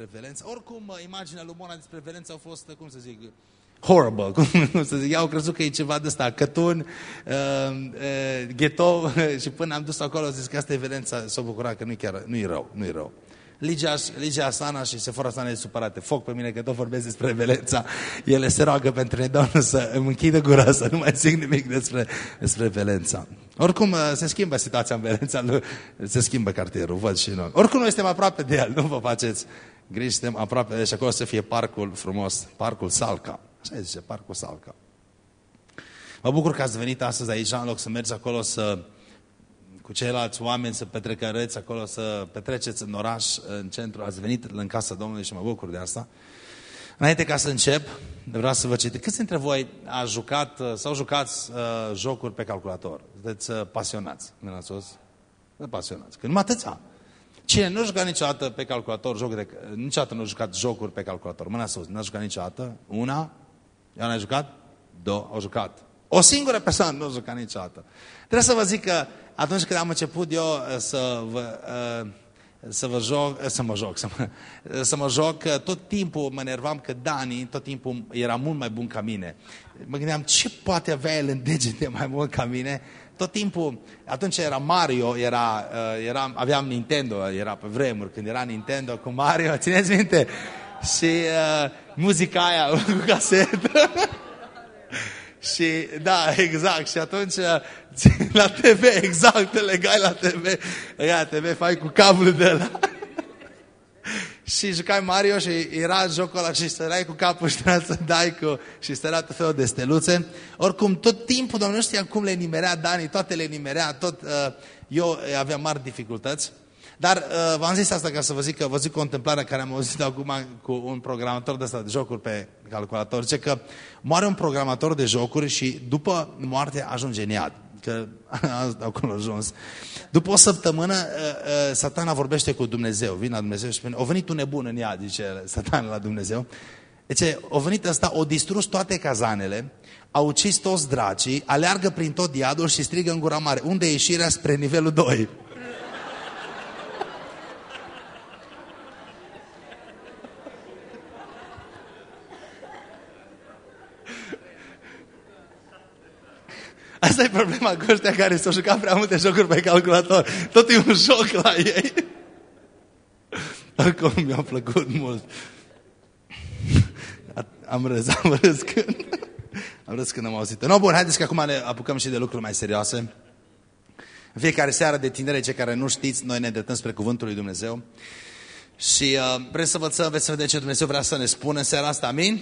despre violență. Oricum, imaginea lui Mona despre violență a fost, cum să zic, horrible, cum să zic, eu au crezut că e ceva de ăsta, cătun, uh, uh, ghetto și până am dus acolo, zis că asta e violența, s-a bucurat că nu-i chiar, nu-i rău, nu-i rău. Ligia, Ligia Asana și Sephora Sana e supărate. Foc pe mine că tot vorbesc despre violența. Ele se roagă pentru noi, Doamne, să îmi închidă gura, să nu mai zic nimic despre, despre violența. Oricum, uh, se schimbă situația în violența, se schimbă cartierul, văd și noi. Oricum, noi suntem aproape de el, nu vă faceți griji, suntem aproape de și acolo să fie parcul frumos, parcul Salca. Așa zice, parcul Salca. Mă bucur că ați venit astăzi aici, în loc să mergi acolo să cu ceilalți oameni să petrecăreți acolo, să petreceți în oraș, în centru. Ați venit în casa Domnului și mă bucur de asta. Înainte ca să încep, vreau să vă citesc. Câți dintre voi a jucat sau jucați uh, jocuri pe calculator? Sunteți uh, pasionați, mâna sus? Pasionați. Că numai atâția. Cine nu jucat niciodată pe calculator, jocuri de, niciodată nu a jucat jocuri pe calculator, mâna sus, nu a jucat niciodată? Una? Ea n-a jucat? Două, au jucat. O singură persoană nu a jucat niciodată. Trebuie să vă zic că atunci când am început eu uh, să vă, uh, să vă joc, uh, să mă joc, să mă, să mă joc, tot timpul mă nervam că Dani tot timpul era mult mai bun ca mine. Mă gândeam ce poate avea el în degete mai mult ca mine. Tot timpul, atunci era Mario, era, era, aveam Nintendo, era pe vremuri, când era Nintendo cu Mario, țineți minte? Și uh, muzica aia cu casetă. Și da, exact. Și atunci la TV, exact, te legai la TV. Ia, TV, fai cu cablul de la. Și jucai Mario și era jocul ăla și stărai cu capul și trebuia să dai cu... și stărea tot felul de steluțe. Oricum, tot timpul, Doamne, nu știam cum le nimerea Dani, toate le nimerea, tot... Uh, eu aveam mari dificultăți. Dar uh, v-am zis asta ca să vă zic că vă zic o întâmplare care am auzit acum cu un programator de, asta, de jocuri pe calculator. Zice că moare un programator de jocuri și după moarte ajunge în iad. Că acolo a ajuns. După o săptămână, uh, uh, satana vorbește cu Dumnezeu. Vine la Dumnezeu și spune, o venit un nebun în iad, zice satana la Dumnezeu. Deci, o venit ăsta, o distrus toate cazanele, a ucis toți dracii, aleargă prin tot iadul și strigă în gura mare. Unde e ieșirea spre nivelul 2? Asta e problema cu ăștia care s-au jucat prea multe jocuri pe calculator. Tot e un joc la ei. Oricum mi-a plăcut mult. Am râs, am râs când... Am râs când am auzit. No, bun, haideți că acum ne apucăm și de lucruri mai serioase. În fiecare seară de tinere, cei care nu știți, noi ne dătăm spre Cuvântul lui Dumnezeu. Și uh, vreau să vă să veți să vedeți ce Dumnezeu vrea să ne spună în seara asta. Amin?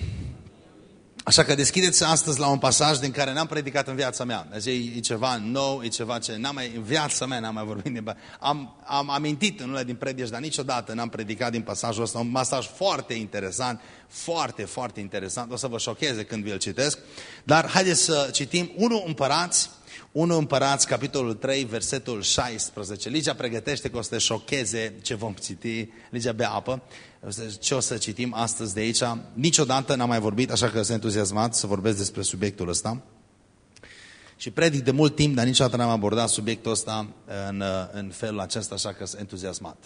Așa că deschideți astăzi la un pasaj din care n-am predicat în viața mea. Deci e, e ceva nou, e ceva ce n-am mai, în viața mea n-am mai vorbit. Din, am, am amintit în unele din predici, dar niciodată n-am predicat din pasajul ăsta. Un pasaj foarte interesant, foarte, foarte interesant. O să vă șocheze când vi-l citesc. Dar haideți să citim 1 Împărați, 1 Împărați, capitolul 3, versetul 16. Ligia pregătește că o să te șocheze ce vom citi. Ligia bea apă ce o să citim astăzi de aici. Niciodată n-am mai vorbit, așa că sunt entuziasmat să vorbesc despre subiectul ăsta. Și predic de mult timp, dar niciodată n-am abordat subiectul ăsta în, în felul acesta, așa că sunt entuziasmat.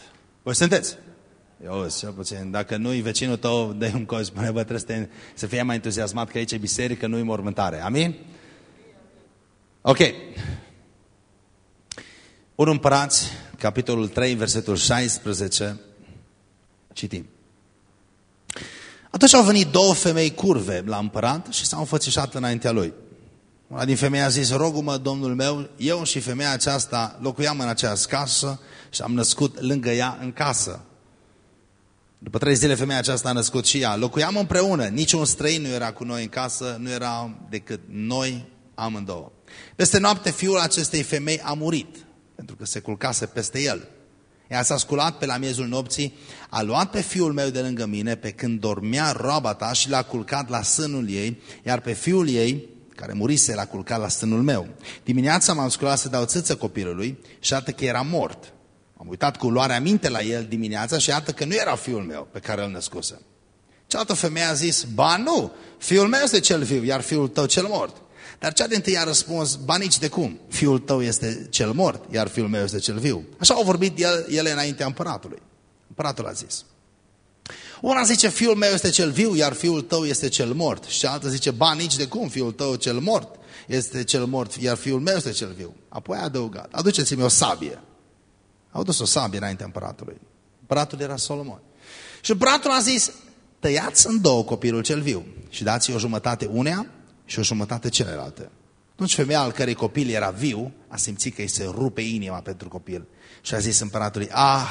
Voi sunteți? Eu, cel puțin, dacă nu-i vecinul tău, de un coș, spune, bă, trebuie să, te, să fie mai entuziasmat că aici e biserică, nu-i mormântare. Amin? Ok. Un împărați, capitolul 3, versetul 16, Citim. Atunci au venit două femei curve la împărat și s-au înfățișat înaintea lui. Una din femei a zis, rogul-mă, domnul meu, eu și femeia aceasta locuiam în aceeași casă și am născut lângă ea în casă. După trei zile femeia aceasta a născut și ea. Locuiam împreună, niciun străin nu era cu noi în casă, nu erau decât noi amândouă. Peste noapte fiul acestei femei a murit, pentru că se culcase peste el. Ea s-a sculat pe la miezul nopții, a luat pe fiul meu de lângă mine pe când dormea roaba ta și l-a culcat la sânul ei, iar pe fiul ei, care murise, l-a culcat la sânul meu. Dimineața m-am sculat să dau țâță copilului și iată că era mort. Am uitat cu luarea minte la el dimineața și iată că nu era fiul meu pe care îl născuse. Cealaltă femeie a zis, ba nu, fiul meu este cel viu, iar fiul tău cel mort. Dar cea din tâi a răspuns, ba nici de cum, fiul tău este cel mort, iar fiul meu este cel viu. Așa au vorbit el, ele înaintea împăratului. Împăratul a zis. Una zice, fiul meu este cel viu, iar fiul tău este cel mort. Și alta zice, ba, nici de cum, fiul tău cel mort este cel mort, iar fiul meu este cel viu. Apoi a adăugat, aduceți-mi o sabie. Au adus o sabie înaintea împăratului. Împăratul era Solomon. Și împăratul a zis, tăiați în două copilul cel viu și dați o jumătate unea și o jumătate celelalte. Atunci femeia al cărei copil era viu a simțit că îi se rupe inima pentru copil și a zis împăratului, ah,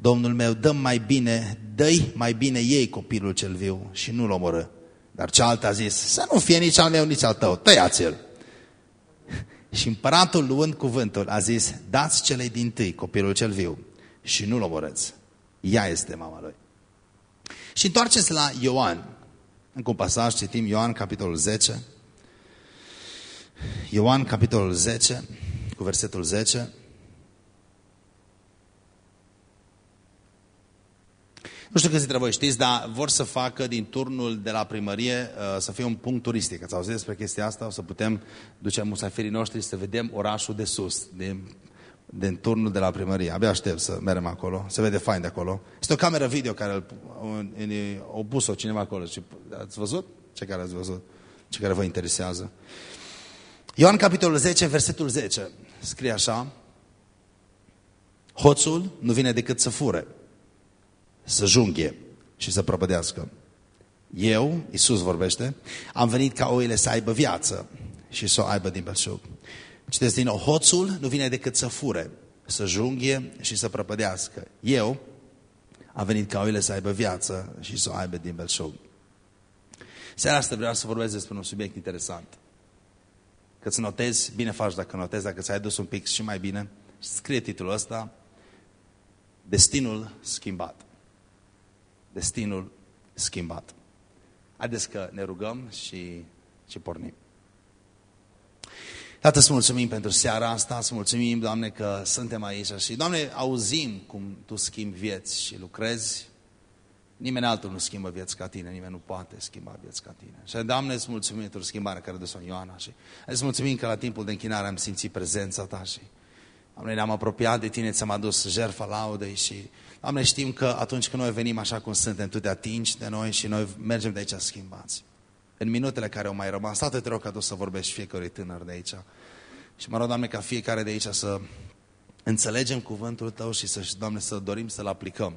domnul meu, dăm mai bine, dă mai bine ei copilul cel viu și nu-l omorâ. Dar cealaltă a zis, să nu fie nici al meu, nici al tău, tăiați-l. Și împăratul, luând cuvântul, a zis, dați celei din tâi copilul cel viu și nu-l omorâți. Ea este mama lui. Și întoarceți la Ioan. În un pasaj citim Ioan, capitolul 10. Ioan, capitolul 10, cu versetul 10. Nu știu câți dintre voi știți, dar vor să facă din turnul de la primărie uh, să fie un punct turistic. Ați auzit despre chestia asta? O să putem duce musafirii noștri să vedem orașul de sus, din, din turnul de la primărie. Abia aștept să mergem acolo. Se vede fain de acolo. Este o cameră video care o pus-o cineva acolo. Ați văzut? Ce care ați văzut? Ce care vă interesează? Ioan capitolul 10, versetul 10. Scrie așa. Hoțul nu vine decât să fure să junghe și să prăpădească. Eu, Iisus vorbește, am venit ca oile să aibă viață și să o aibă din belșug. Citeți din nou, hoțul nu vine decât să fure, să junghe și să prăpădească. Eu am venit ca oile să aibă viață și să o aibă din belșug. Seara asta vreau să vorbesc despre un subiect interesant. Că îți notezi, bine faci dacă notezi, dacă ți-ai dus un pic și mai bine, scrie titlul ăsta, Destinul schimbat destinul schimbat. Haideți că ne rugăm și, și pornim. Tată, să mulțumim pentru seara asta, să mulțumim, Doamne, că suntem aici și, Doamne, auzim cum Tu schimbi vieți și lucrezi. Nimeni altul nu schimbă vieți ca Tine, nimeni nu poate schimba vieți ca Tine. Și, Doamne, îți mulțumim pentru schimbarea care dă-o Ioana și îți mulțumim că la timpul de închinare am simțit prezența Ta și, Doamne, ne-am apropiat de Tine, ți-am adus jertfa laudei și Doamne, știm că atunci când noi venim așa cum suntem, Tu te atingi de noi și noi mergem de aici schimbați. În minutele care au mai rămas, Tată, te rog ca Tu să vorbești fiecare tânăr de aici. Și mă rog, Doamne, ca fiecare de aici să înțelegem cuvântul Tău și să, Doamne, să dorim să-L aplicăm.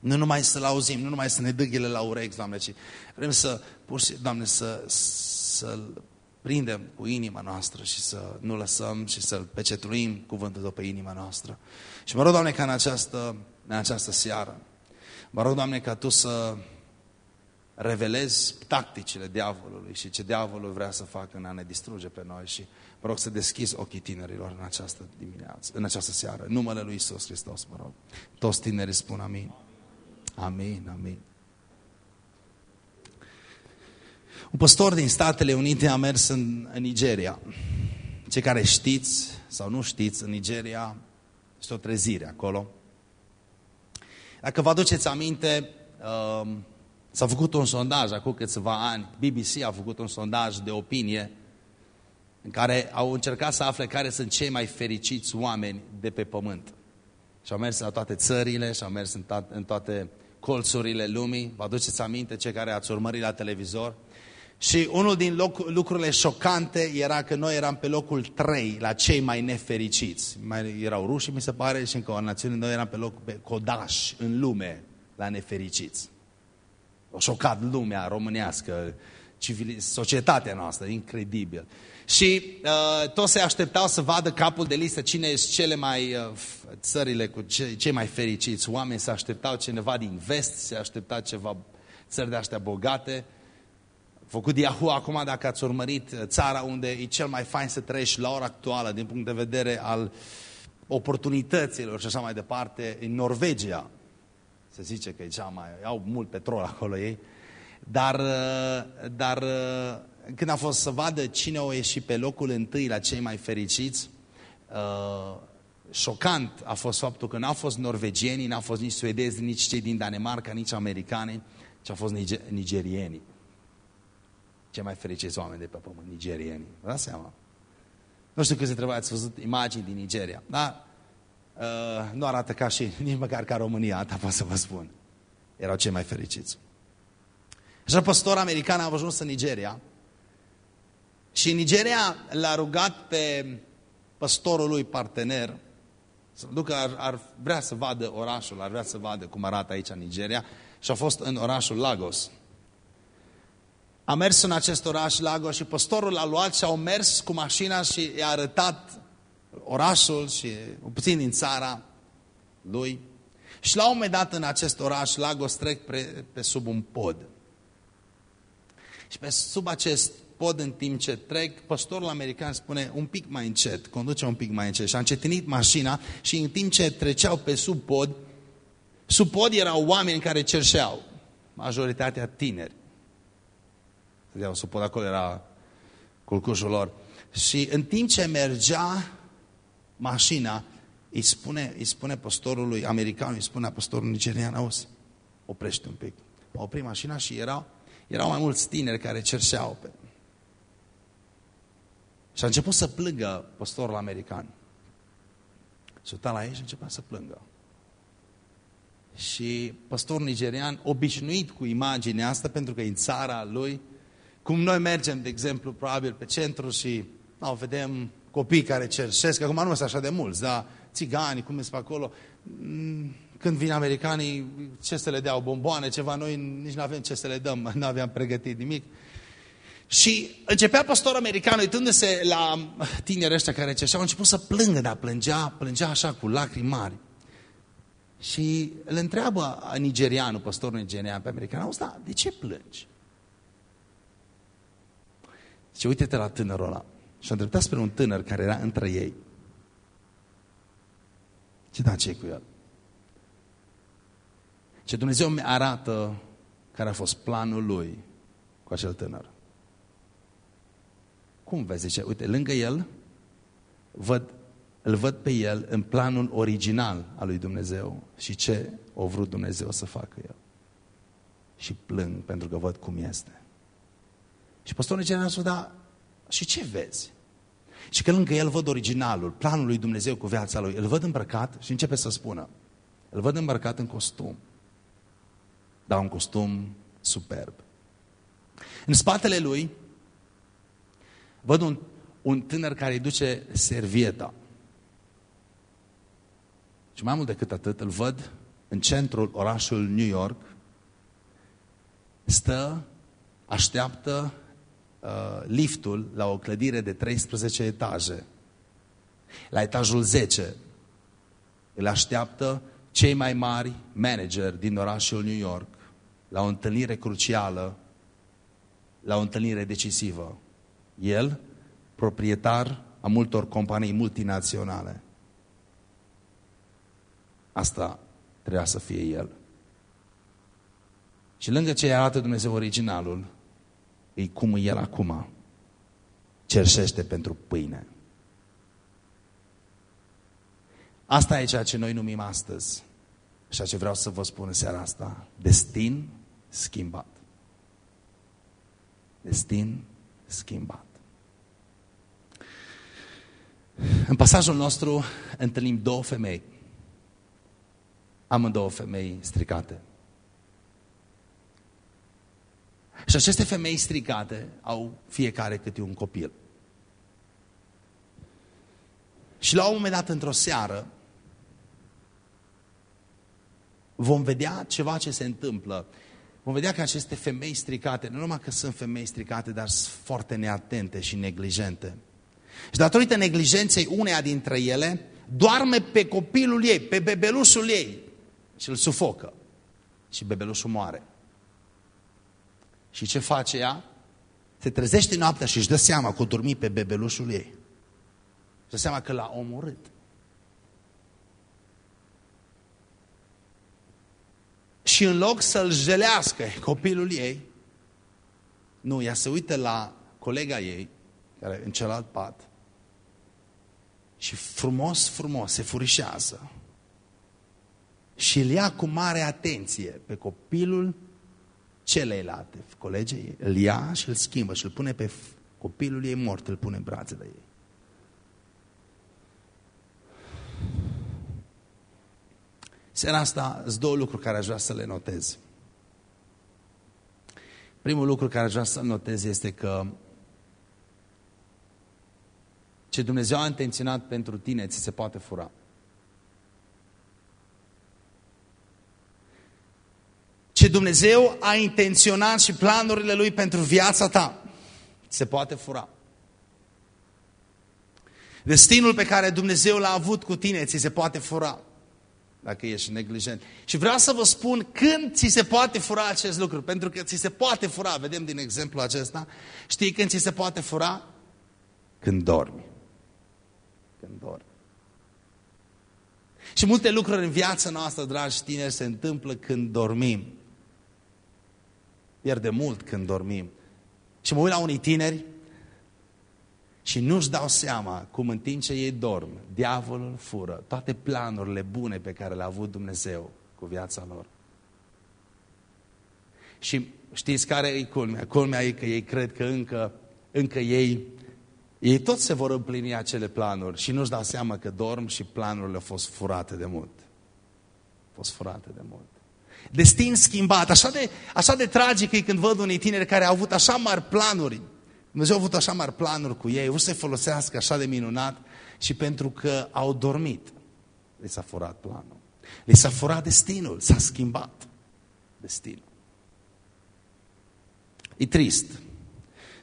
Nu numai să-L auzim, nu numai să ne dâghile la urechi, Doamne, ci vrem să, pur și, Doamne, să, să-L prindem cu inima noastră și să nu lăsăm și să-L pecetluim cuvântul Tău pe inima noastră. Și mă rog, Doamne, ca în această în această seară. Mă rog, Doamne, ca Tu să revelezi tacticile diavolului și ce diavolul vrea să facă în a ne distruge pe noi și mă rog să deschizi ochii tinerilor în această dimineață, în această seară. În numele Lui Iisus Hristos, mă rog. Toți tinerii spun amin. Amin, amin. Un păstor din Statele Unite a mers în, în Nigeria. Cei care știți sau nu știți, în Nigeria este o trezire acolo. Dacă vă aduceți aminte, um, s-a făcut un sondaj acum câțiva ani, BBC a făcut un sondaj de opinie în care au încercat să afle care sunt cei mai fericiți oameni de pe pământ. Și au mers la toate țările, și au mers în, to în toate colțurile lumii. Vă aduceți aminte, cei care ați urmărit la televizor? Și unul din loc, lucrurile șocante era că noi eram pe locul 3 la cei mai nefericiți. Mai erau rușii, mi se pare, și încă o națiune, noi eram pe loc pe codaș în lume la nefericiți. O șocat lumea românească, civil, societatea noastră, incredibil. Și uh, toți se așteptau să vadă capul de listă cine sunt cele mai uh, țările cu ce, cei mai fericiți. Oameni se așteptau cineva din vest, se aștepta ceva țări de astea bogate făcut Yahoo acum dacă ați urmărit uh, țara unde e cel mai fain să trăiești la ora actuală din punct de vedere al oportunităților și așa mai departe, în Norvegia. Se zice că e cea mai... au mult petrol acolo ei. Dar, uh, dar uh, când a fost să vadă cine o ieși pe locul întâi la cei mai fericiți, șocant a fost faptul că n-au fost norvegienii, n-au fost nici suedezi, nici cei din Danemarca, nici americani, ci au fost nigerienii cei mai fericiți oameni de pe pământ, nigerienii. Vă dați seama? Nu știu câți dintre voi ați văzut imagini din Nigeria, dar uh, nu arată ca și, nici măcar ca România, asta pot să vă spun. erau cei mai fericiți. Așa păstor american a ajuns în Nigeria și în Nigeria l-a rugat pe păstorul lui partener să ducă, ar, ar vrea să vadă orașul, ar vrea să vadă cum arată aici în Nigeria și a fost în orașul Lagos. A mers în acest oraș Lagos și păstorul l-a luat și au mers cu mașina și i-a arătat orașul și puțin din țara lui. Și la un moment dat în acest oraș Lagos trec pe, pe sub un pod. Și pe sub acest pod în timp ce trec, păstorul american spune un pic mai încet, conduce un pic mai încet și a încetinit mașina și în timp ce treceau pe sub pod, sub pod erau oameni care cerșeau, majoritatea tineri. Stăteau sub pod, acolo era culcușul lor. Și în timp ce mergea mașina, îi spune, îi spune păstorului american, îi spune păstorul nigerian, auzi, oprește un pic. A oprit mașina și erau, erau mai mulți tineri care cerșeau pe, și a început să plângă păstorul american. Și uita la ei și începea să plângă. Și păstorul nigerian, obișnuit cu imaginea asta, pentru că în țara lui, cum noi mergem, de exemplu, probabil pe centru și no, vedem copii care cerșesc, acum nu sunt așa de mulți, dar țigani, cum sunt pe acolo, mm, când vin americanii, ce să le dea, bomboane, ceva, noi nici nu avem ce să le dăm, nu aveam pregătit nimic. Și începea pastorul american, uitându-se la tinerii ăștia care cerșeau, a început să plângă, dar plângea, plângea așa cu lacrimi mari. Și îl întreabă nigerianul, pastorul nigerian pe american, auzi, da, de ce plângi? Și uite-te la tânărul ăla. Și a îndreptat spre un tânăr care era între ei. Ce da, ce cu el? Ce Dumnezeu mi arată care a fost planul lui cu acel tânăr. Cum vezi? Zice, uite, lângă el, văd, îl văd pe el în planul original al lui Dumnezeu și ce o vrut Dumnezeu să facă el. Și plâng pentru că văd cum este. Și păstorul general spune, da, și ce vezi? Și că lângă el văd originalul, planul lui Dumnezeu cu viața lui. Îl văd îmbrăcat și începe să spună. Îl văd îmbrăcat în costum. Dar un costum superb. În spatele lui Văd un, un tânăr care îi duce servieta. Și mai mult decât atât, îl văd în centrul orașului New York, stă, așteaptă uh, liftul la o clădire de 13 etaje. La etajul 10 îl așteaptă cei mai mari manageri din orașul New York la o întâlnire crucială, la o întâlnire decisivă. El, proprietar a multor companii multinaționale. Asta trebuia să fie el. Și lângă ce arată Dumnezeu originalul, e cum e el acum. Cerșește pentru pâine. Asta e ceea ce noi numim astăzi. Și ce vreau să vă spun în seara asta. Destin schimbat. Destin schimbat. În pasajul nostru întâlnim două femei. Amândouă femei stricate. Și aceste femei stricate au fiecare câte un copil. Și la un moment dat, într-o seară, vom vedea ceva ce se întâmplă. Vom vedea că aceste femei stricate, nu numai că sunt femei stricate, dar sunt foarte neatente și neglijente. Și datorită neglijenței uneia dintre ele, doarme pe copilul ei, pe bebelușul ei și îl sufocă. Și bebelușul moare. Și ce face ea? Se trezește noaptea și își dă seama că o dormi pe bebelușul ei. Și dă seama că l-a omorât. Și în loc să-l jelească copilul ei, nu, ea se uită la colega ei, care în celălalt pat, și frumos, frumos se furișează. Și îl ia cu mare atenție pe copilul celeilalte colegii, îl ia și îl schimbă și îl pune pe copilul ei mort, îl pune în brațele ei. Seara asta sunt două lucruri care aș vrea să le notez. Primul lucru care aș vrea să notez este că ce Dumnezeu a intenționat pentru tine, ți se poate fura. Ce Dumnezeu a intenționat și planurile Lui pentru viața ta, se poate fura. Destinul pe care Dumnezeu l-a avut cu tine, ți se poate fura dacă ești neglijent. Și vreau să vă spun când ți se poate fura acest lucru, pentru că ți se poate fura, vedem din exemplu acesta, știi când ți se poate fura? Când dormi. Când dormi. Și multe lucruri în viața noastră, dragi tineri, se întâmplă când dormim. Pierde mult când dormim. Și mă uit la unii tineri și nu-și dau seama cum în timp ce ei dorm, diavolul fură toate planurile bune pe care le-a avut Dumnezeu cu viața lor. Și știți care e culmea? Culmea e că ei cred că încă, încă ei, ei tot se vor împlini acele planuri și nu-și dau seama că dorm și planurile au fost furate de mult. Au fost furate de mult. Destin schimbat. Așa de, așa de tragic e când văd unii tineri care au avut așa mari planuri Dumnezeu a avut așa mari planuri cu ei, o să-i folosească așa de minunat și pentru că au dormit, li s-a furat planul. Li s-a furat destinul, s-a schimbat destinul. E trist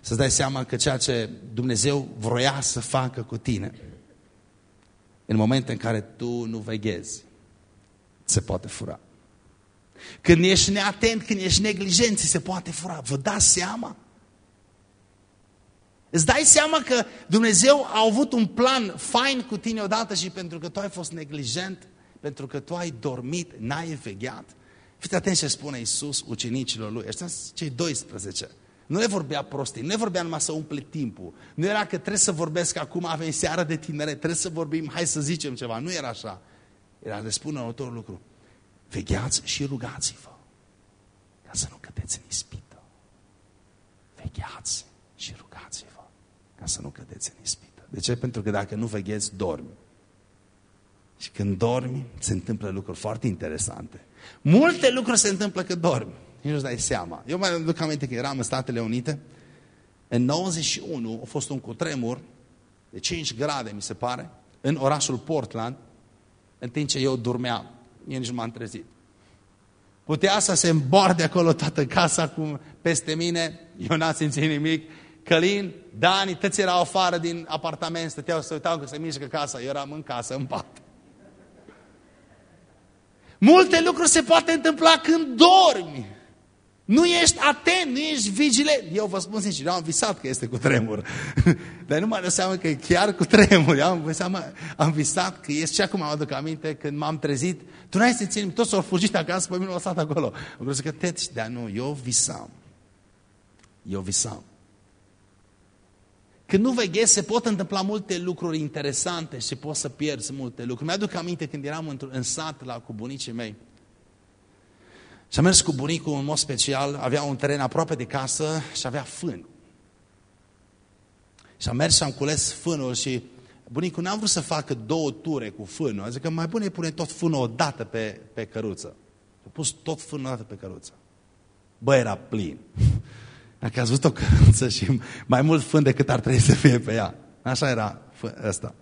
să-ți dai seama că ceea ce Dumnezeu vroia să facă cu tine, în momentul în care tu nu veghezi, se poate fura. Când ești neatent, când ești neglijent, se poate fura. Vă dați seama? Îți dai seama că Dumnezeu a avut un plan fain cu tine odată și pentru că tu ai fost neglijent, pentru că tu ai dormit, n-ai vegheat. Fiți atenți ce spune Iisus ucenicilor lui. Ăștia cei 12. Nu le vorbea prostii, nu le vorbea numai să umple timpul. Nu era că trebuie să vorbesc acum, avem seara de tinere, trebuie să vorbim, hai să zicem ceva. Nu era așa. Era de spune următorul lucru. Vegheați și rugați-vă ca să nu cădeți în ispită. Vegheați și rugați-vă ca să nu cădeți în ispită. De ce? Pentru că dacă nu veghezi, dormi. Și când dormi, se întâmplă lucruri foarte interesante. Multe lucruri se întâmplă când dormi. Nici nu-ți dai seama. Eu mai aduc aminte că eram în Statele Unite. În 91 a fost un cutremur de 5 grade, mi se pare, în orașul Portland, în timp ce eu dormeam. Eu nici nu m-am trezit. Putea să se îmboarde acolo toată casa cum peste mine, eu n-am simțit nimic, Călin, Dani, toți erau afară din apartament, stăteau să uitau că se mișcă casa, eu eram în casă, în pat. Multe lucruri se poate întâmpla când dormi. Nu ești atent, nu ești vigilent. Eu vă spun sincer, eu am visat că este cu tremur. Dar nu mă dă seama că e chiar cu tremur. Eu am, seama, am visat că este și acum mă aduc aminte când m-am trezit. Tu n-ai să ținem, toți s-au fugit acasă, pe mine au stat acolo. Am crezut că teti, dar nu, eu visam. Eu visam. Când nu veghezi, se pot întâmpla multe lucruri interesante și poți să pierzi multe lucruri. Mi-aduc aminte când eram în sat la, cu bunicii mei. Și am mers cu bunicul în mod special, avea un teren aproape de casă și avea fân. Și am mers și am cules fânul și bunicul n-a vrut să facă două ture cu fânul. A zis că mai bune pune tot fânul odată pe, pe căruță. A pus tot fânul odată pe căruță. Bă, era plin. Dacă ați văzut o căruță și mai mult fân decât ar trebui să fie pe ea. Așa era ăsta.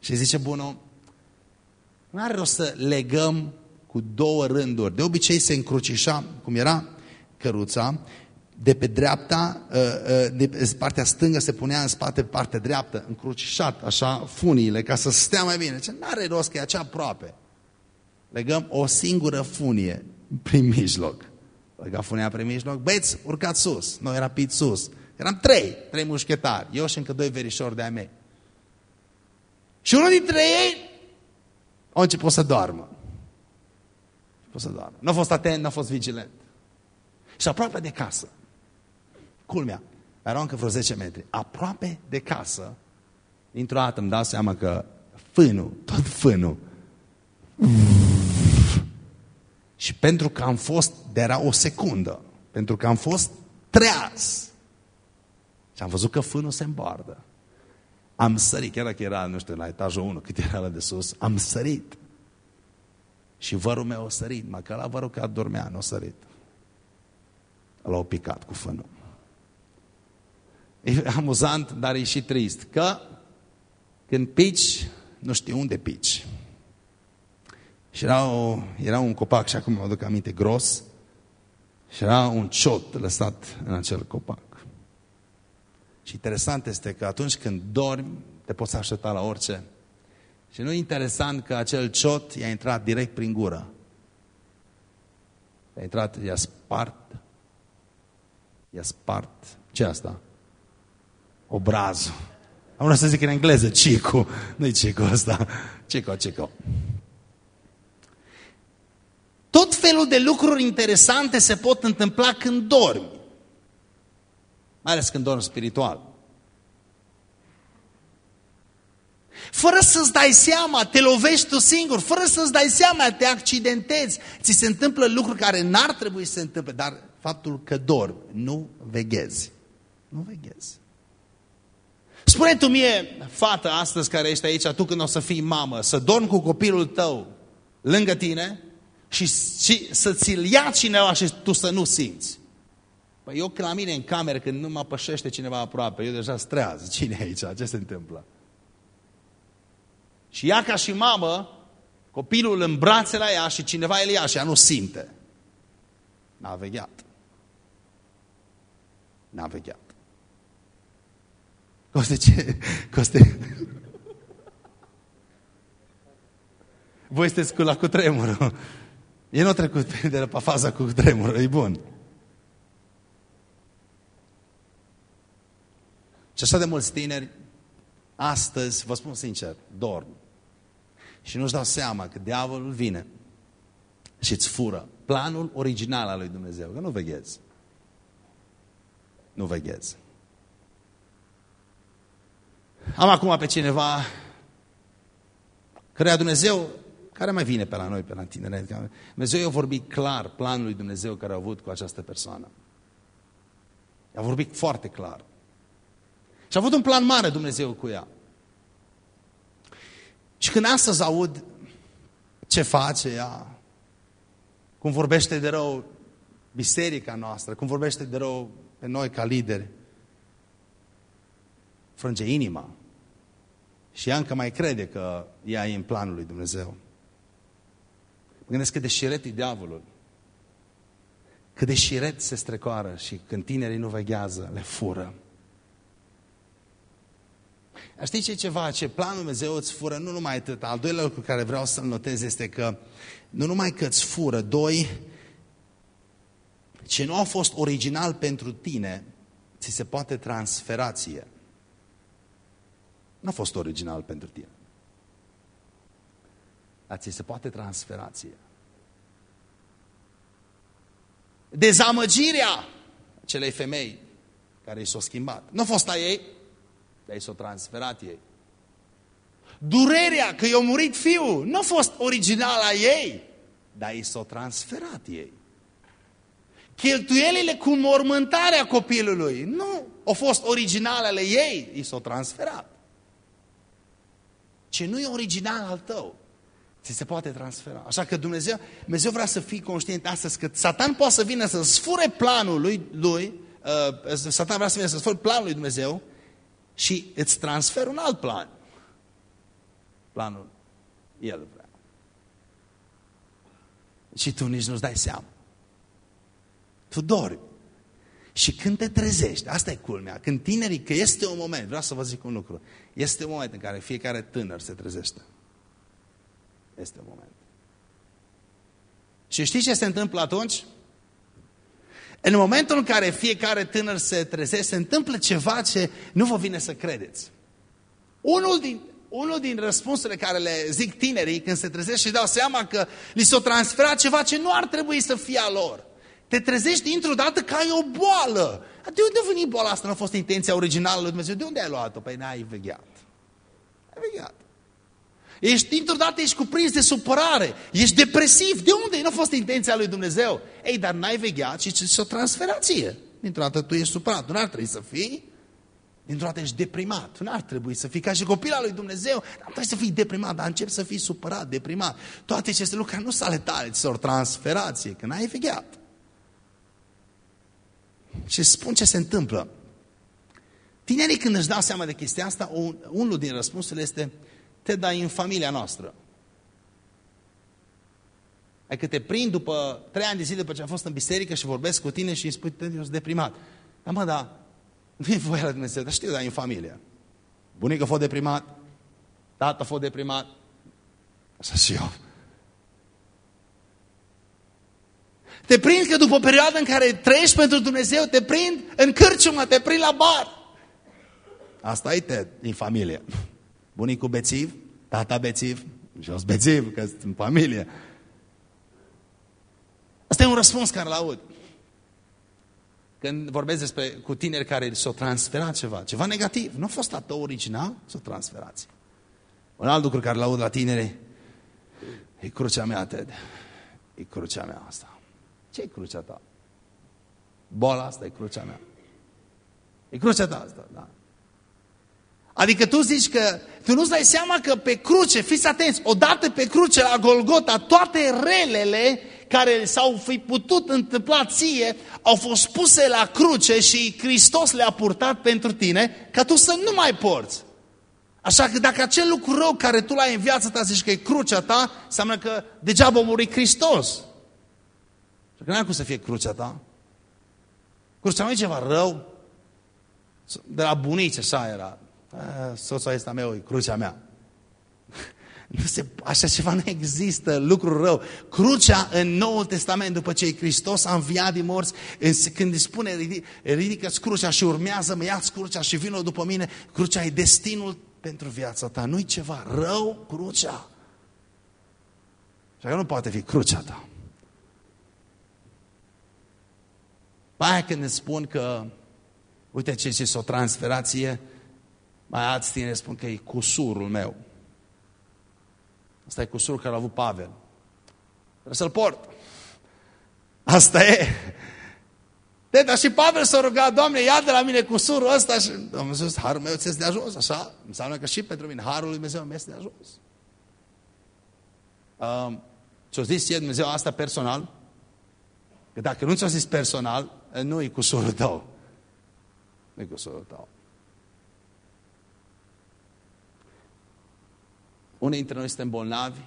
Și zice bunul, nu are rost să legăm cu două rânduri. De obicei se încrucișa, cum era căruța, de pe dreapta, ă, ă, de partea stângă se punea în spate partea dreaptă, încrucișat, așa, funiile, ca să stea mai bine. Ce n-are rost că e acea aproape. Legăm o singură funie prin mijloc. Băga funea pe mijloc, băieți, urcați sus. Noi era pit sus. Eram trei, trei mușchetari. Eu și încă doi verișori de-a mei. Și unul dintre ei a început să doarmă. A început să doarmă. Nu a fost atent, nu a fost vigilent. Și aproape de casă. Culmea, erau încă vreo 10 metri. Aproape de casă, dintr-o dată îmi dau seama că fânul, tot fânul, și pentru că am fost, de era o secundă, pentru că am fost treaz și am văzut că fânul se îmbardă. Am sărit, chiar dacă era, nu știu, la etajul 1, cât era la de sus, am sărit. Și vărul meu a sărit, măcar la vărul că dormea, nu a sărit. l-au picat cu fânul. E amuzant, dar e și trist, că când pici, nu știu unde pici. Și era, o, era un copac, și acum mă aduc aminte, gros, și era un ciot lăsat în acel copac. Și interesant este că atunci când dormi, te poți aștepta la orice. Și nu e interesant că acel ciot i-a intrat direct prin gură. I-a intrat, i-a spart, i-a spart, ce asta? Obrazul. Am să zic în engleză, cicu. Nu-i cicu ăsta. Cico, cico. Tot felul de lucruri interesante se pot întâmpla când dormi. Mai ales când dormi spiritual. Fără să-ți dai seama, te lovești tu singur, fără să-ți dai seama, te accidentezi, ți se întâmplă lucruri care n-ar trebui să se întâmple, dar faptul că dormi, nu veghezi. Nu veghezi. Spune tu mie, fată astăzi care ești aici, tu când o să fii mamă, să dormi cu copilul tău lângă tine și, și să ți-l ia cineva și tu să nu simți. Păi eu când la mine în cameră, când nu mă pășește cineva aproape, eu deja strează. Cine e aici? Ce se întâmplă? Și ea ca și mamă, copilul în brațe la ea și cineva îl ia și ea nu simte. N-a vegheat. N-a vegheat. Coste ce? Coste... Voi sunteți cu la cutremurul. E nu trecut de la faza cu cutremurul, e bun. Și așa de mulți tineri, astăzi, vă spun sincer, dorm. Și nu-și dau seama că diavolul vine și îți fură planul original al lui Dumnezeu. Că nu veghezi. Nu veghezi. Am acum pe cineva căreia Dumnezeu, care mai vine pe la noi, pe la tineret, Dumnezeu i-a vorbit clar planul lui Dumnezeu care a avut cu această persoană. A vorbit foarte clar. Și a avut un plan mare Dumnezeu cu ea. Și când astăzi aud ce face ea, cum vorbește de rău biserica noastră, cum vorbește de rău pe noi ca lideri, frânge inima. Și ea încă mai crede că ea e în planul lui Dumnezeu. Mă gândesc că de șiret e diavolul. Cât de șiret se strecoară și când tinerii nu veghează, le fură. Știi ce ceva? Ce planul Dumnezeu îți fură, nu numai atât. Al doilea lucru care vreau să-l notez este că nu numai că îți fură, doi, ce nu a fost original pentru tine, ți se poate transfera ție. Nu a fost original pentru tine. Dar ți se poate transfera ție. Dezamăgirea acelei femei care i s-a schimbat. Nu a fost a ei, dar i s-a transferat ei. Durerea că i-a murit fiul nu a fost original a ei, dar i s-a transferat ei. Cheltuielile cu mormântarea copilului nu au fost originale ale ei, i s-au transferat. Ce nu e original al tău, ți se poate transfera. Așa că Dumnezeu, Dumnezeu vrea să fii conștient astăzi că Satan poate să vină să sfure planul lui, lui uh, Satan vrea să vină să sfure planul lui Dumnezeu și îți transferă un alt plan. Planul el vrea. Și tu nici nu-ți dai seama. Tu dormi. Și când te trezești, asta e culmea, când tinerii, că este un moment, vreau să vă zic un lucru, este un moment în care fiecare tânăr se trezește. Este un moment. Și știți ce se întâmplă atunci? În momentul în care fiecare tânăr se trezește, se întâmplă ceva ce nu vă vine să credeți. Unul din, unul din răspunsurile care le zic tinerii când se trezesc și dau seama că li s-o transferat ceva ce nu ar trebui să fie a lor. Te trezești dintr-o dată că ai o boală. De unde a venit boala asta? Nu a fost intenția originală lui Dumnezeu. De unde ai luat-o? Păi n-ai vegheat. Ai vegheat. Ești dintr-o dată ești cuprins de supărare, ești depresiv. De unde? Nu a fost intenția lui Dumnezeu. Ei, dar n-ai vegheat și ți-o transferație. Dintr-o dată tu ești supărat. Nu ar trebui să fii. Dintr-o dată ești deprimat. Nu ar trebui să fii ca și copila lui Dumnezeu. Nu trebuie să fii deprimat, dar încep să fii supărat, deprimat. Toate aceste lucruri nu sunt ale tale, ți s-au transferație, că n-ai vegheat. Și spun ce se întâmplă. Tinerii când își dau seama de chestia asta, un, unul din răspunsurile este te dai în familia noastră. Adică te prind după trei ani de zile după ce am fost în biserică și vorbesc cu tine și îi spui, eu sunt deprimat. Dar mă, da, nu e voia la Dumnezeu, dar știu, dar în familie. Bunica a fost deprimat, tata a fost deprimat, așa și eu. Te prind că după o perioadă în care trăiești pentru Dumnezeu, te prind în cârciumă, te prind la bar. Asta e te, în familie. Bunicul bețiv, tata bețiv, jos bețiv, că sunt în familie. Asta e un răspuns care l-aud. Când vorbesc despre cu tineri care s-au transferat ceva, ceva negativ. Nu a fost a tău original, s-au transferat. Un alt lucru care l-aud la tineri, e crucea mea, Ted. E crucea mea asta. ce e crucea ta? Boala asta e crucea mea. E crucea ta asta, da. Adică tu zici că tu nu-ți dai seama că pe cruce, fiți atenți, odată pe cruce la Golgota, toate relele care s-au fi putut întâmpla ție au fost puse la cruce și Hristos le-a purtat pentru tine ca tu să nu mai porți. Așa că dacă acel lucru rău care tu l-ai în viața ta zici că e crucea ta, înseamnă că degeaba a murit Hristos. Și că nu cum să fie crucea ta. Crucea nu e ceva rău. De la bunici așa era. Soțul ăsta meu e crucea mea. Nu se, așa ceva nu există, lucru rău. Crucea în Noul Testament, după ce Hristos a înviat din morți, când îi spune, ridică-ți crucea și urmează-mă, ia-ți crucea și vină după mine, crucea e destinul pentru viața ta. Nu-i ceva rău, crucea. Și nu poate fi crucea ta. Aia când ne spun că, uite ce ce o transferație, mai alți tineri spun că e cusurul meu. Asta e cusurul care l-a avut Pavel. Trebuie să-l port. Asta e. De, dar și Pavel s-a rugat, Doamne, ia de la mine cusurul ăsta și Domnul zis, harul meu ți de ajuns, așa? Înseamnă că și pentru mine harul lui Dumnezeu mi este de ajuns. Um, ți-o zis ție Dumnezeu asta personal? Că dacă nu ți-o zis personal, nu e cusurul tău. Nu e cusurul tău. Unii dintre noi suntem bolnavi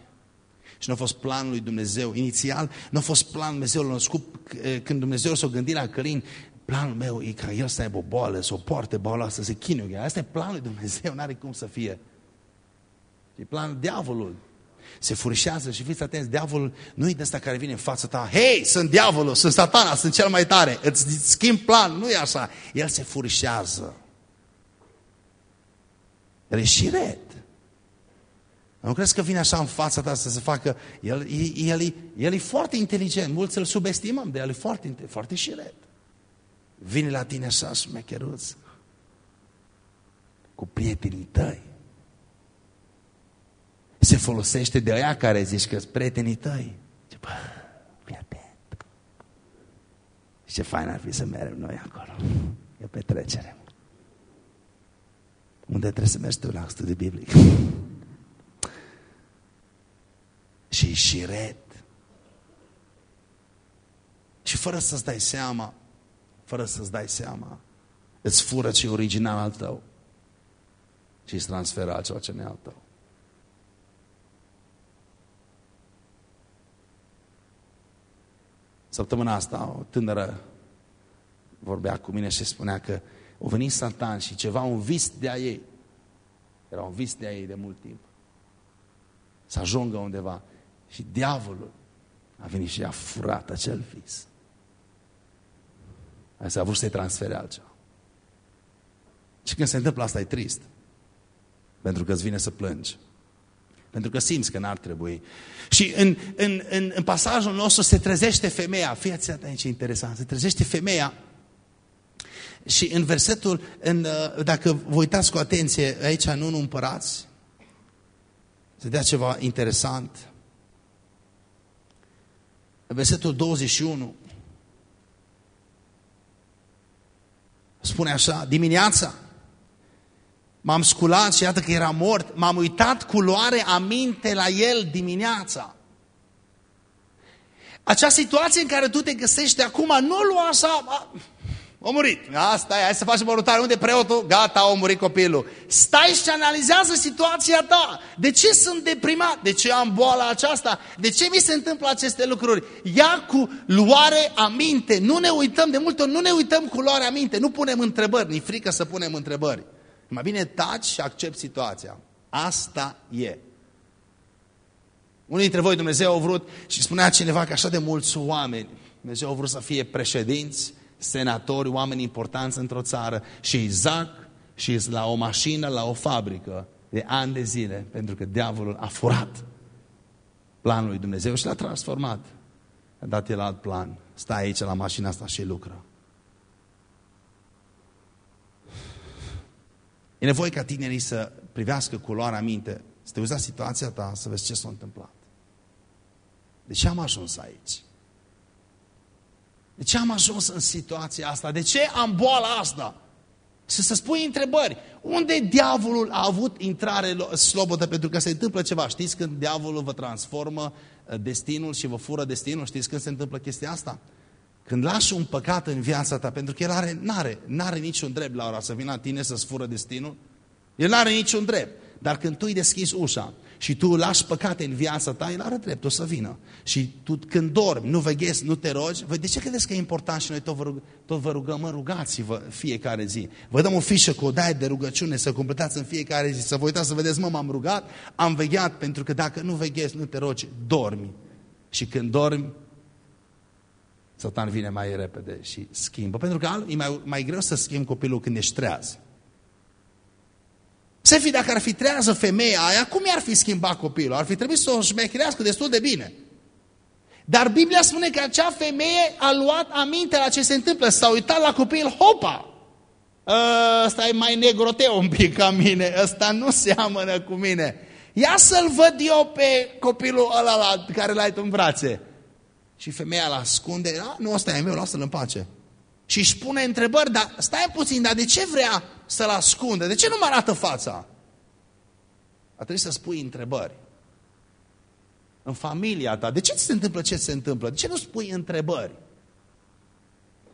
și nu a fost planul lui Dumnezeu. Inițial, nu a fost planul Dumnezeu născut când Dumnezeu s-a gândit la Călin. Planul meu e ca el să aibă o boală, să o poarte boala, să se chinuie. Asta e planul lui Dumnezeu, nu are cum să fie. E planul diavolului. Se furișează și fiți atenți, diavolul nu e de asta care vine în fața ta. Hei, sunt diavolul, sunt satana, sunt cel mai tare. Îți schimb plan, nu e așa. El se furișează. El e șiret. Nu crezi că vine așa în fața ta să se facă... El, el, el, el e foarte inteligent, mulți îl subestimăm, de el e foarte, foarte șiret. Vine la tine așa șmecheruț, cu prietenii tăi. Se folosește de aia care zici că sunt prietenii tăi. Ce, bă, fii atent. Și ce fain ar fi să mergem noi acolo. E petrecere. Unde trebuie să mergi tu la studiu biblic? Și șiret. Și fără să-ți dai seama, fără să-ți dai seama, îți fură ce original al tău și îți transferă ceva ce ne al tău. Săptămâna asta o tânără vorbea cu mine și spunea că a venit satan și ceva, un vis de a ei. Era un vis de a ei de mult timp. Să ajungă undeva. Și diavolul a venit și a furat acel vis. Asta a vrut să-i transfere altceva. Și când se întâmplă asta e trist. Pentru că îți vine să plângi. Pentru că simți că n-ar trebui. Și în, în, în, în pasajul nostru se trezește femeia. Fiați aici interesant. Se trezește femeia și în versetul, în, dacă vă uitați cu atenție, aici nu, nu împărați, se dea ceva interesant versetul 21, spune așa, dimineața m-am sculat și iată că era mort, m-am uitat cu luare aminte la el dimineața. Acea situație în care tu te găsești acum, nu lua așa, A murit. Asta e, hai să facem o rotare. Unde preotul? Gata, a murit copilul. Stai și analizează situația ta. De ce sunt deprimat? De ce am boala aceasta? De ce mi se întâmplă aceste lucruri? Ia cu luare aminte. Nu ne uităm, de multe ori nu ne uităm cu luare aminte. Nu punem întrebări, ni frică să punem întrebări. Mai bine taci și accept situația. Asta e. Unii dintre voi Dumnezeu au vrut și spunea cineva că așa de mulți oameni Dumnezeu au vrut să fie președinți, senatori, oameni importanți într-o țară și Isaac și la o mașină, la o fabrică de ani de zile, pentru că diavolul a furat planul lui Dumnezeu și l-a transformat. A dat el alt plan. Stai aici la mașina asta și lucră. E nevoie ca tinerii să privească cu luarea minte, să te uiți la situația ta, să vezi ce s-a întâmplat. De ce am ajuns aici? De ce am ajuns în situația asta? De ce am boala asta? Și să spui întrebări. Unde diavolul a avut intrare slobodă? Pentru că se întâmplă ceva. Știți când diavolul vă transformă uh, destinul și vă fură destinul? Știți când se întâmplă chestia asta? Când lași un păcat în viața ta, pentru că el are, n-are, n-are niciun drept, Laura, să vină la tine să-ți fură destinul. El n-are niciun drept. Dar când tu îi deschizi ușa și tu lași păcate în viața ta, el are dreptul să vină. Și tu când dormi, nu veghezi, nu te rogi, voi de ce credeți că e important și noi tot vă, rug, tot vă rugăm, mă, rugați-vă fiecare zi. Vă dăm o fișă cu o daie de rugăciune să completați în fiecare zi, să vă uitați să vedeți, mă, m-am rugat, am vegheat, pentru că dacă nu veghezi, nu te rogi, dormi. Și când dormi, Satan vine mai repede și schimbă. Pentru că e mai, mai greu să schimbi copilul când ești treaz. Să fi dacă ar fi trează femeia aia, cum i-ar fi schimbat copilul? Ar fi trebuit să o șmecherească destul de bine. Dar Biblia spune că acea femeie a luat aminte la ce se întâmplă. S-a uitat la copil, hopa! Ăsta e mai negroteu un pic ca mine, ăsta nu seamănă cu mine. Ia să-l văd eu pe copilul ăla la, care l-ai în brațe. Și femeia l ascunde, a, nu, ăsta e meu, lasă-l în pace. Și își pune întrebări, dar stai puțin, dar de ce vrea să-l ascundă? De ce nu mă arată fața? A trebuit să spui întrebări. În familia ta, de ce ți se întâmplă ce se întâmplă? De ce nu spui întrebări?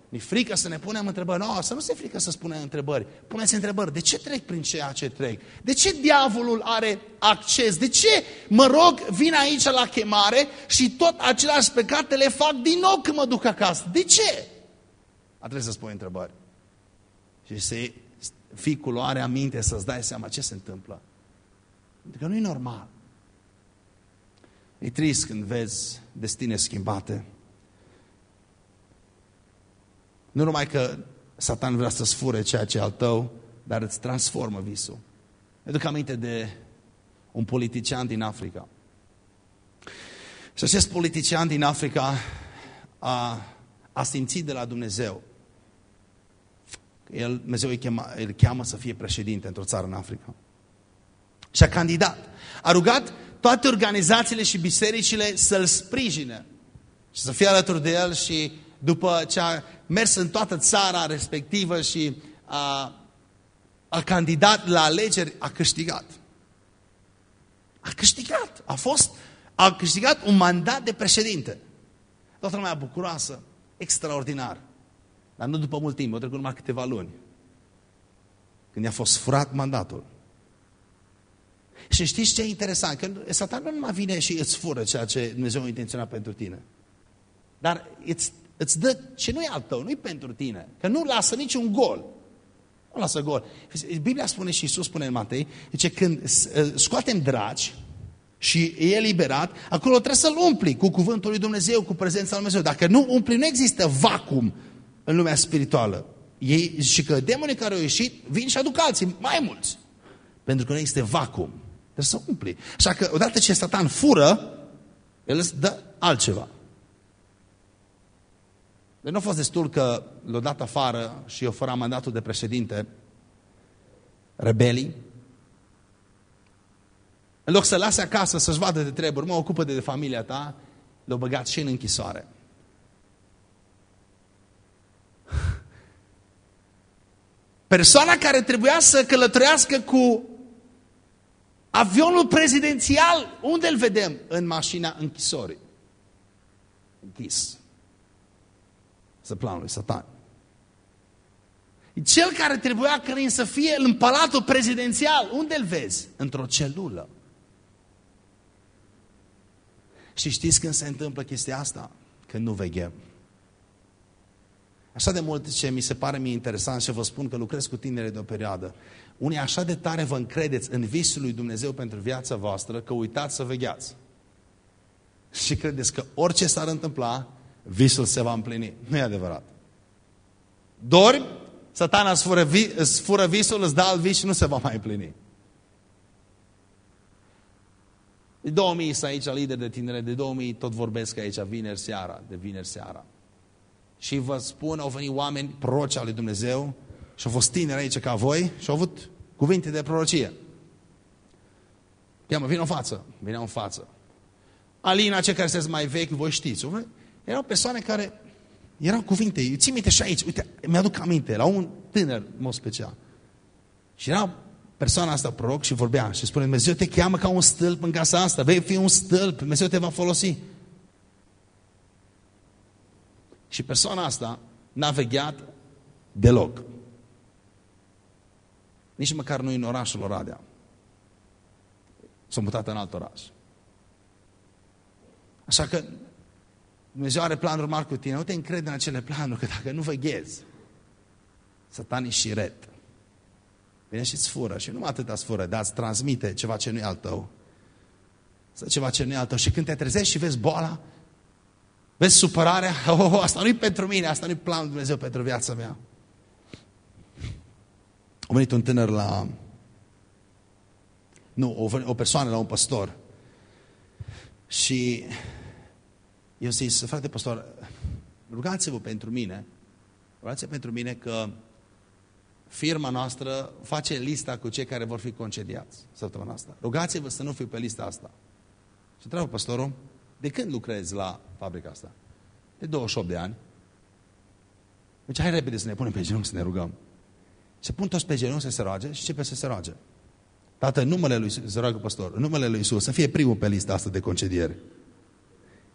Mi frică să ne punem întrebări. Nu, să nu se frică să spunem întrebări. Puneți întrebări. De ce trec prin ceea ce trec? De ce diavolul are acces? De ce, mă rog, vin aici la chemare și tot aceleași păcate le fac din nou când mă duc acasă? De ce? A trebuit să spui întrebări. Și să fii cu luarea minte, să-ți dai seama ce se întâmplă. Pentru că nu e normal. E trist când vezi destine schimbate. Nu numai că Satan vrea să-ți fure ceea ce e al tău, dar îți transformă visul. Mi-aduc aminte de un politician din Africa. Și acest politician din Africa a, a simțit de la Dumnezeu el, Dumnezeu îl, chema, îl cheamă să fie președinte într-o țară în Africa. Și a candidat. A rugat toate organizațiile și bisericile să-l sprijine și să fie alături de el și după ce a mers în toată țara respectivă și a, a candidat la alegeri, a câștigat. A câștigat. A fost, a câștigat un mandat de președinte. Toată lumea bucuroasă, extraordinar. Dar nu după mult timp, au trecut numai câteva luni. Când i-a fost furat mandatul. Și știți ce e interesant? Că satan nu numai vine și îți fură ceea ce Dumnezeu a intenționat pentru tine. Dar îți, îți dă ce nu e al tău, nu e pentru tine. Că nu lasă niciun gol. Nu lasă gol. Biblia spune și Iisus spune în Matei, zice, când scoatem dragi și e eliberat, acolo trebuie să-l umpli cu cuvântul lui Dumnezeu, cu prezența lui Dumnezeu. Dacă nu umpli, nu există vacuum în lumea spirituală. Ei, și că demonii care au ieșit vin și aduc alții, mai mulți. Pentru că nu există vacuum. Trebuie să umpli. Așa că odată ce satan fură, el îți dă altceva. Deci nu a fost destul că l-a dat afară și eu fără mandatul de președinte, rebelii, în loc să lase acasă să-și vadă de treburi, mă ocupă de, de familia ta, l-au băgat și în închisoare. Persoana care trebuia să călătorească cu avionul prezidențial, unde îl vedem? În mașina închisorii. Închis. Să planul lui Satan. Cel care trebuia Călin să fie în palatul prezidențial. Unde îl vezi? Într-o celulă. Și știți când se întâmplă chestia asta? Când nu veghem. Așa de mult ce mi se pare mie interesant și vă spun că lucrez cu tineri de o perioadă. Unii așa de tare vă încredeți în visul lui Dumnezeu pentru viața voastră că uitați să vegheați. Și credeți că orice s-ar întâmpla, visul se va împlini. Nu e adevărat. Dormi, satana îți fură, vi, îți fură visul, îți dă alt vis și nu se va mai împlini. De 2000 sunt aici lider de tinere, de 2000 tot vorbesc aici vineri seara, de vineri seara. Și vă spun, au venit oameni proroci al lui Dumnezeu și au fost tineri aici ca voi și au avut cuvinte de prorocie. Ia mă, vină în față, vină în față. Alina, cei care sunteți mai vechi, voi știți. Erau persoane care erau cuvinte, țin minte și aici, uite, mi-aduc aminte, la un tânăr, în mod special. Și era persoana asta proroc și vorbea și spune, Dumnezeu te cheamă ca un stâlp în casa asta, vei fi un stâlp, Dumnezeu te va folosi. Și persoana asta n-a vegheat deloc. Nici măcar nu în orașul Oradea. S-a mutat în alt oraș. Așa că Dumnezeu are planuri mari cu tine. Nu te încrede în acele planuri, că dacă nu veghezi, satanii și ret. Vine și îți fură. Și nu atât îți fură, dar îți transmite ceva ce nu e al tău. Sau ceva ce nu e al tău. Și când te trezești și vezi boala, vezi supărarea, oh, oh, oh asta nu e pentru mine, asta nu e planul Dumnezeu pentru viața mea. A venit un tânăr la... Nu, o, o persoană la un păstor. Și eu zis, frate păstor, rugați-vă pentru mine, rugați-vă pentru mine că firma noastră face lista cu cei care vor fi concediați săptămâna asta. Rugați-vă să nu fiu pe lista asta. Și întreabă păstorul, de când lucrezi la fabrica asta? De 28 de ani. Deci hai repede să ne punem pe genunchi să ne rugăm. Se pun toți pe genunchi să se roage și începe să se roage. Tată, în numele lui, se roagă păstor, în numele lui Isus, să fie primul pe lista asta de concediere.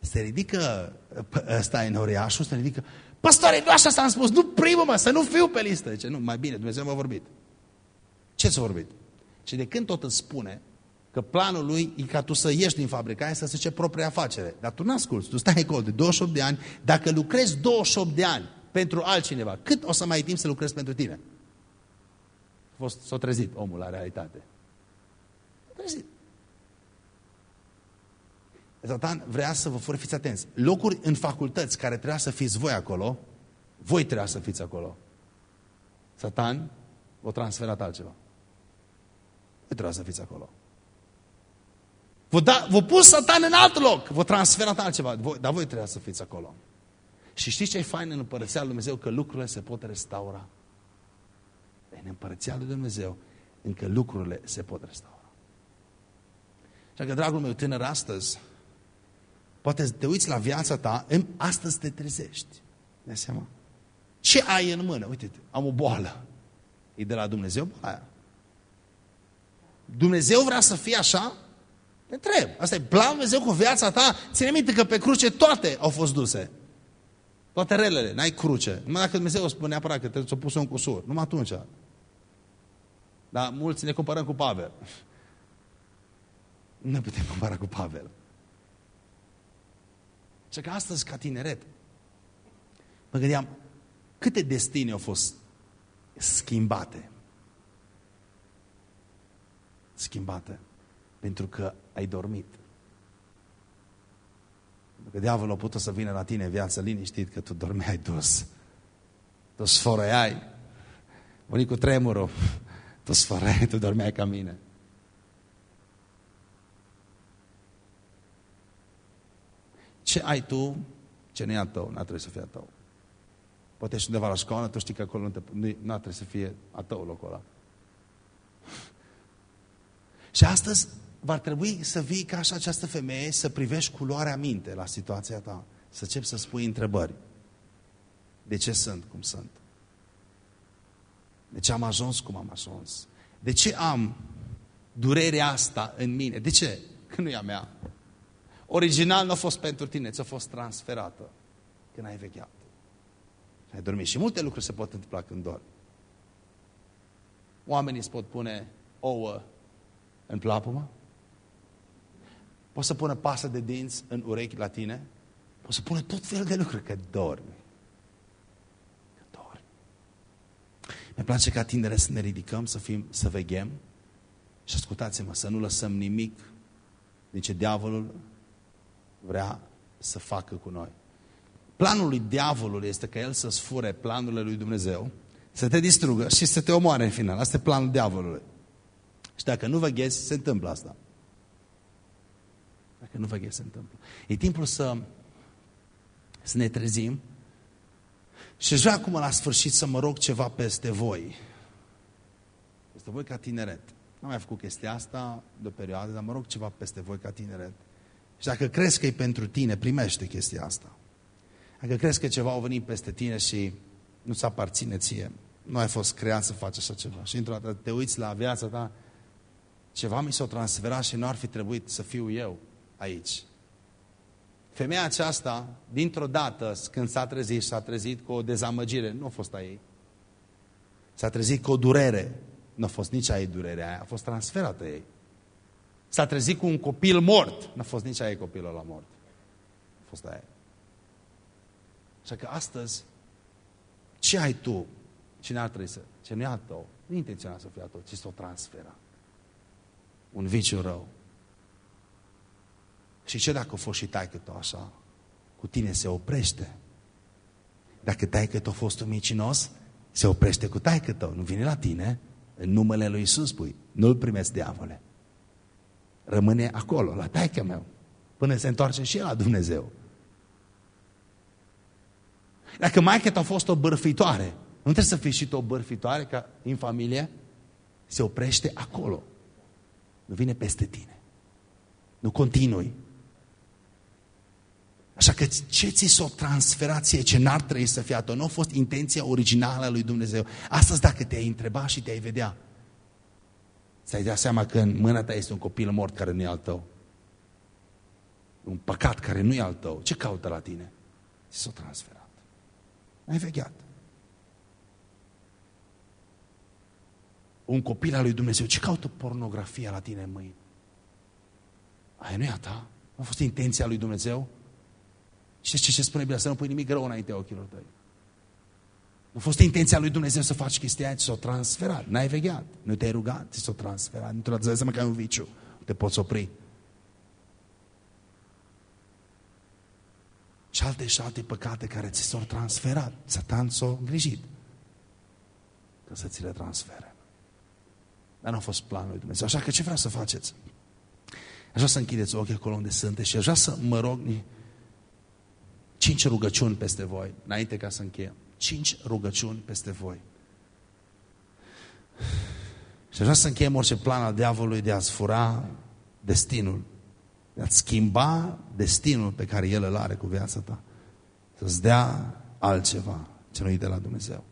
Se ridică ăsta enoriașul, se ridică, păstore, nu așa s-am spus, nu primul mă, să nu fiu pe listă. Zice, nu, mai bine, Dumnezeu m-a vorbit. Ce ți-a vorbit? Și de când tot îți spune că planul lui e ca tu să ieși din fabrica aia să se zice propria afacere. Dar tu n-asculți, tu stai acolo de 28 de ani, dacă lucrezi 28 de ani pentru altcineva, cât o să mai ai timp să lucrezi pentru tine? S-a trezit omul la realitate. S-a trezit. Satan vrea să vă fure, fiți atenți. Locuri în facultăți care trebuia să fiți voi acolo, voi trebuia să fiți acolo. Satan vă transferat altceva. Voi trebuia să fiți acolo. Vă, da, vă pus satan în alt loc, vă transferat altceva, voi, dar voi trebuia să fiți acolo. Și știți ce e fain în Împărăția Lui Dumnezeu? Că lucrurile se pot restaura. În Împărăția Lui Dumnezeu, încă lucrurile se pot restaura. Și că, dragul meu tânăr, astăzi, Poate te uiți la viața ta, astăzi te trezești. Ne seama? Ce ai în mână? Uite, am o boală. E de la Dumnezeu aia. Dumnezeu vrea să fie așa? Te întreb. Asta e planul Dumnezeu cu viața ta. Ține minte că pe cruce toate au fost duse. Toate relele, n-ai cruce. Numai dacă Dumnezeu spune neapărat că te ți-a pus un cusur. Numai atunci. Dar mulți ne comparăm cu Pavel. Nu ne putem compara cu Pavel. Și că astăzi, ca tineret, mă gândeam, câte destine au fost schimbate? Schimbate. Pentru că ai dormit. Pentru că diavolul a putut să vină la tine în viață liniștit că tu dormeai dus. Tu sfărăiai. Unii cu tremurul. Tu sfărăiai, tu dormeai ca mine. Ce ai tu, ce nu e a tău, n-a trebuit să fie a tău. Poate ești undeva la școală, tu știi că acolo nu, te, nu, nu trebuie să fie a tău locul ăla. Și astăzi va trebui să vii ca așa această femeie, să privești culoarea minte la situația ta. Să începi să spui întrebări. De ce sunt cum sunt? De ce am ajuns cum am ajuns? De ce am durerea asta în mine? De ce? Că nu e a mea original nu a fost pentru tine, ți-a fost transferată când ai vegheat. Ai dormit. Și multe lucruri se pot întâmpla când dormi. oamenii îți pot pune ouă în plapumă? Poți să pună pasă de dinți în urechi la tine? Poți să pună tot felul de lucruri, că dormi. Că dormi. Mi place ca tinere să ne ridicăm, să, fim, să veghem și ascultați-mă, să nu lăsăm nimic din ce diavolul vrea să facă cu noi. Planul lui diavolul este ca el să-ți fure planurile lui Dumnezeu, să te distrugă și să te omoare în final. Asta e planul diavolului. Și dacă nu veghezi, se întâmplă asta. Dacă nu veghezi, se întâmplă. E timpul să, să ne trezim și aș vrea acum la sfârșit să mă rog ceva peste voi. Peste voi ca tineret. Nu am mai făcut chestia asta de o perioadă, dar mă rog ceva peste voi ca tineret. Și dacă crezi că e pentru tine, primește chestia asta. Dacă crezi că ceva a venit peste tine și nu-ți aparține ție, nu ai fost creat să faci așa ceva. Și într-o dată te uiți la viața ta, ceva mi s-a transferat și nu ar fi trebuit să fiu eu aici. Femeia aceasta, dintr-o dată, când s-a trezit, s-a trezit cu o dezamăgire, nu a fost a ei. S-a trezit cu o durere, nu a fost nici a ei durerea aia, a fost transferată ei. S-a trezit cu un copil mort, nu a fost nici a ei copilul la mort. A fost a ei. Așa că astăzi, ce ai tu? Cine ar trebui să... Ce nu e al tău? Nu intenționa să fie al tău, ci să o transfera. Un viciu rău. Și ce dacă a fost și taică tău așa? Cu tine se oprește. Dacă taică tău a fost un micinos, se oprește cu taică tău. Nu vine la tine, în numele lui Isus spui, nu-l primesc diavole. Rămâne acolo, la taică meu, până se întoarce și el la Dumnezeu. Dacă maică a fost o bărfitoare, nu trebuie să fii și tu o bărfitoare ca în familie, se oprește acolo. Nu vine peste tine. Nu continui. Așa că ce ți s-o transferație ce n-ar trebui să fie atât? Nu a fost intenția originală a lui Dumnezeu. Astăzi dacă te-ai întreba și te-ai vedea, să-ai dea seama că în mâna ta este un copil mort care nu e al tău. Un păcat care nu e al tău. Ce caută la tine? Ți s-o transferat. Ai vegheat. Un copil al lui Dumnezeu. Ce caută pornografia la tine în mâini? Aia nu e a ta? Nu a fost intenția lui Dumnezeu? Și ce ce spune Biblia? Să nu pui nimic rău înaintea ochilor tăi. Nu a fost intenția lui Dumnezeu să faci chestia aia, s-o transferat. N-ai vegheat, nu te-ai rugat, ți s-o transferat. Nu te seama că ai un viciu, te poți opri. Și alte și alte păcate care ți s-au transferat. Satan s-a îngrijit ca să ți le transfere. Dar nu a fost planul lui Dumnezeu. Așa că ce vreau să faceți? Aș vrea să închideți ochii acolo unde sunteți și aș vrea să mă rog cinci rugăciuni peste voi, înainte ca să încheiem. Cinci rugăciuni peste voi. Și aș vrea să încheiem orice plan al diavolului de a-ți fura destinul, de a-ți schimba destinul pe care el îl are cu viața ta. Să-ți dea altceva ce nu de la Dumnezeu.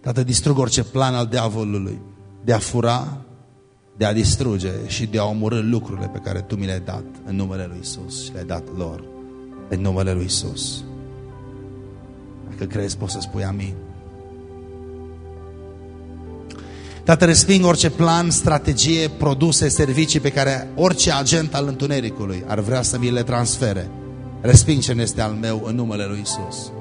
Tată, distrug orice plan al diavolului de a fura, de a distruge și de a omorâ lucrurile pe care Tu mi le-ai dat în numele Lui Isus și le-ai dat lor în numele Lui Isus. Dacă crezi, poți să spui amin. Tată, resping orice plan, strategie, produse, servicii pe care orice agent al întunericului ar vrea să mi le transfere. Resping ce este al meu în numele Lui Isus.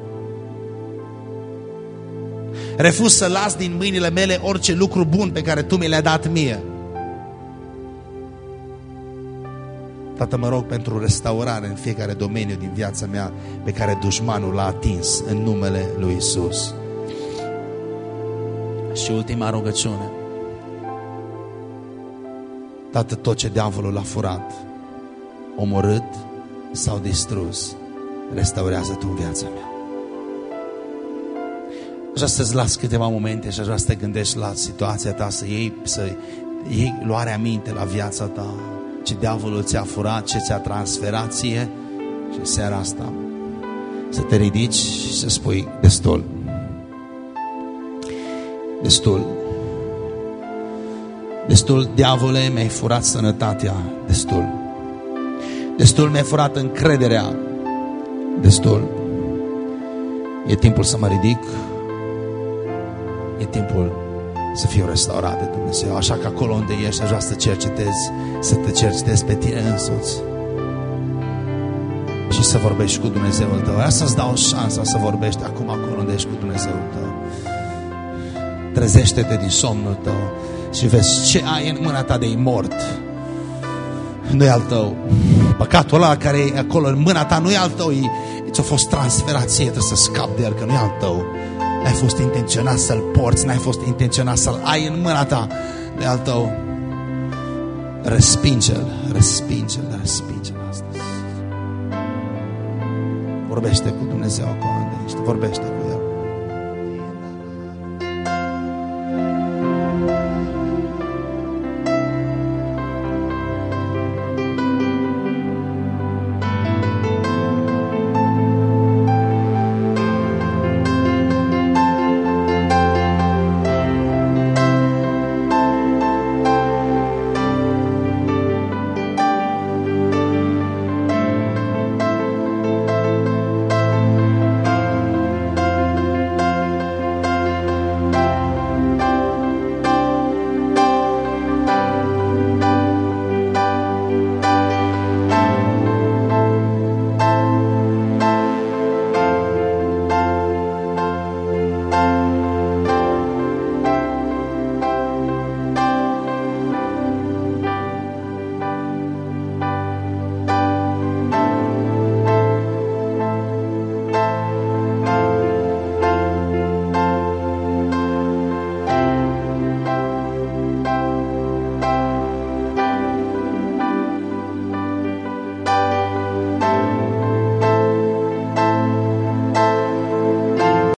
Refuz să las din mâinile mele orice lucru bun pe care Tu mi le-ai dat mie. Tată, mă rog pentru restaurare în fiecare domeniu din viața mea pe care dușmanul l-a atins în numele lui Isus. Și ultima rugăciune. Tată, tot ce diavolul a furat, omorât sau distrus, restaurează Tu în viața mea. Aș vrea să-ți las câteva momente și aș vrea să te gândești la situația ta, să iei, să iei luarea minte la viața ta, ce diavolul ți-a furat, ce ți-a transferat ție și seara asta să te ridici și să spui destul. Destul. Destul, diavole, mi-ai furat sănătatea. Destul. Destul mi-ai furat încrederea. Destul. E timpul să mă ridic e timpul să fiu restaurat de Dumnezeu. Așa că acolo unde ești, aș vrea să cercetezi, să te cercetezi pe tine însuți și să vorbești cu Dumnezeul tău. Vreau să-ți dau șansa să vorbești acum acolo unde ești cu Dumnezeul tău. Trezește-te din somnul tău și vezi ce ai în mâna ta de mort. Nu e al tău. Păcatul ăla care e acolo în mâna ta nu e al tău, ți-a fost transferat ție, trebuie să scapi de el, că nu e al tău. N-ai fost intenționat să-l porți, n-ai fost intenționat să-l ai în mâna ta, de al tău. Respinge-l, respinge-l, respinge-l astăzi. Vorbește cu Dumnezeu acolo unde ești, vorbește cu El.